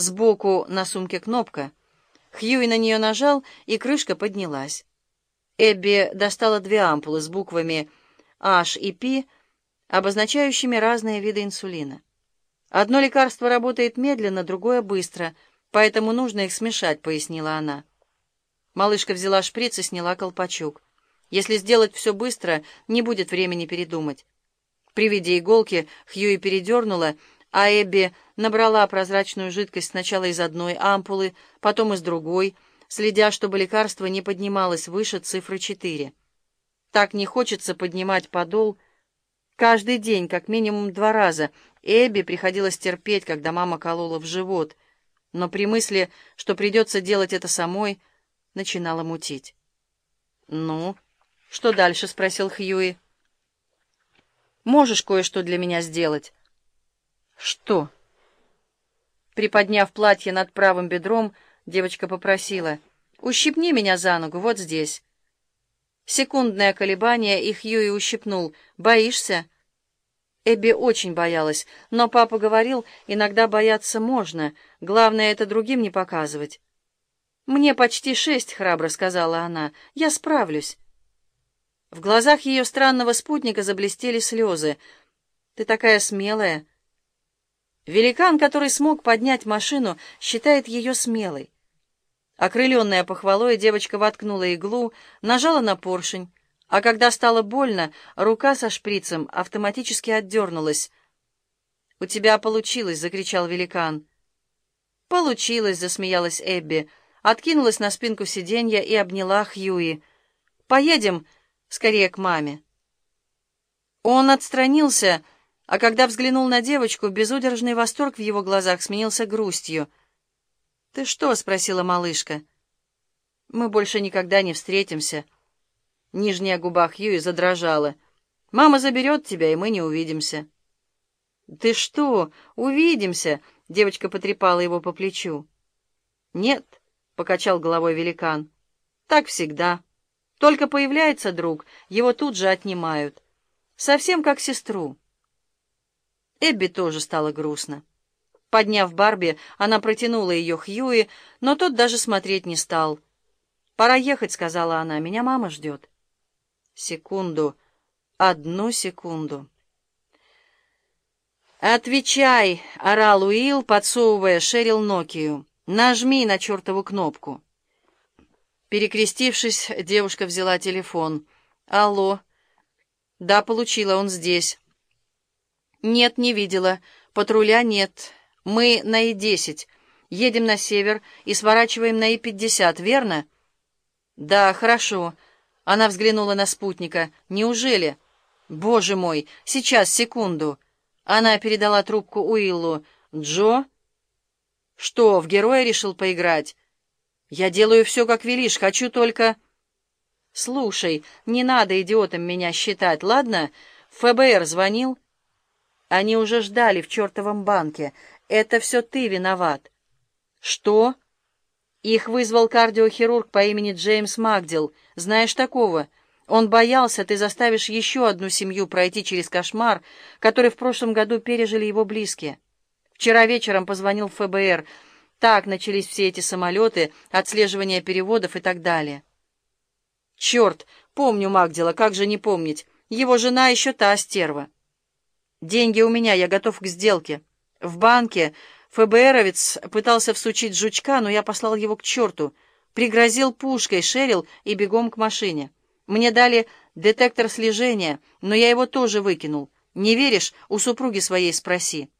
Сбоку на сумке кнопка. Хьюи на нее нажал, и крышка поднялась. Эбби достала две ампулы с буквами H и P, обозначающими разные виды инсулина. Одно лекарство работает медленно, другое быстро, поэтому нужно их смешать, пояснила она. Малышка взяла шприц и сняла колпачок. Если сделать все быстро, не будет времени передумать. При виде иголки Хьюи передернула, а Эбби набрала прозрачную жидкость сначала из одной ампулы, потом из другой, следя, чтобы лекарство не поднималось выше цифры 4. Так не хочется поднимать подол. Каждый день, как минимум два раза, Эбби приходилось терпеть, когда мама колола в живот, но при мысли, что придется делать это самой, начинала мутить. «Ну, что дальше?» — спросил Хьюи. «Можешь кое-что для меня сделать?» «Что?» Приподняв платье над правым бедром, девочка попросила, «Ущипни меня за ногу, вот здесь». Секундное колебание, и Хьюи ущипнул. «Боишься?» Эбби очень боялась, но папа говорил, иногда бояться можно, главное это другим не показывать. «Мне почти шесть», — храбро сказала она, — «я справлюсь». В глазах ее странного спутника заблестели слезы. «Ты такая смелая». Великан, который смог поднять машину, считает ее смелой. Окрыленная похвалой, девочка воткнула иглу, нажала на поршень, а когда стало больно, рука со шприцем автоматически отдернулась. «У тебя получилось!» — закричал великан. «Получилось!» — засмеялась Эбби, откинулась на спинку сиденья и обняла Хьюи. «Поедем скорее к маме». Он отстранился, а когда взглянул на девочку, безудержный восторг в его глазах сменился грустью. «Ты что?» — спросила малышка. «Мы больше никогда не встретимся». Нижняя губа Хьюи задрожала. «Мама заберет тебя, и мы не увидимся». «Ты что? Увидимся!» — девочка потрепала его по плечу. «Нет», — покачал головой великан. «Так всегда. Только появляется друг, его тут же отнимают. Совсем как сестру». Эбби тоже стало грустно. Подняв Барби, она протянула ее Хьюи, но тот даже смотреть не стал. «Пора ехать», — сказала она, — «меня мама ждет». «Секунду, одну секунду». «Отвечай!» — орал Уилл, подсовывая Шерил Нокию. «Нажми на чертову кнопку». Перекрестившись, девушка взяла телефон. «Алло». «Да, получила, он здесь». «Нет, не видела. Патруля нет. Мы на И-10. Едем на север и сворачиваем на И-50, верно?» «Да, хорошо». Она взглянула на спутника. «Неужели?» «Боже мой! Сейчас, секунду!» Она передала трубку Уиллу. «Джо?» «Что, в героя решил поиграть?» «Я делаю все, как велишь, хочу только...» «Слушай, не надо идиотом меня считать, ладно? ФБР звонил?» Они уже ждали в чертовом банке. Это все ты виноват. Что? Их вызвал кардиохирург по имени Джеймс Магдил. Знаешь такого? Он боялся, ты заставишь еще одну семью пройти через кошмар, который в прошлом году пережили его близкие. Вчера вечером позвонил в ФБР. Так начались все эти самолеты, отслеживание переводов и так далее. Черт, помню Магдила, как же не помнить. Его жена еще та стерва. Деньги у меня, я готов к сделке. В банке ФБРовец пытался всучить жучка, но я послал его к черту. Пригрозил пушкой, шерил и бегом к машине. Мне дали детектор слежения, но я его тоже выкинул. Не веришь? У супруги своей спроси.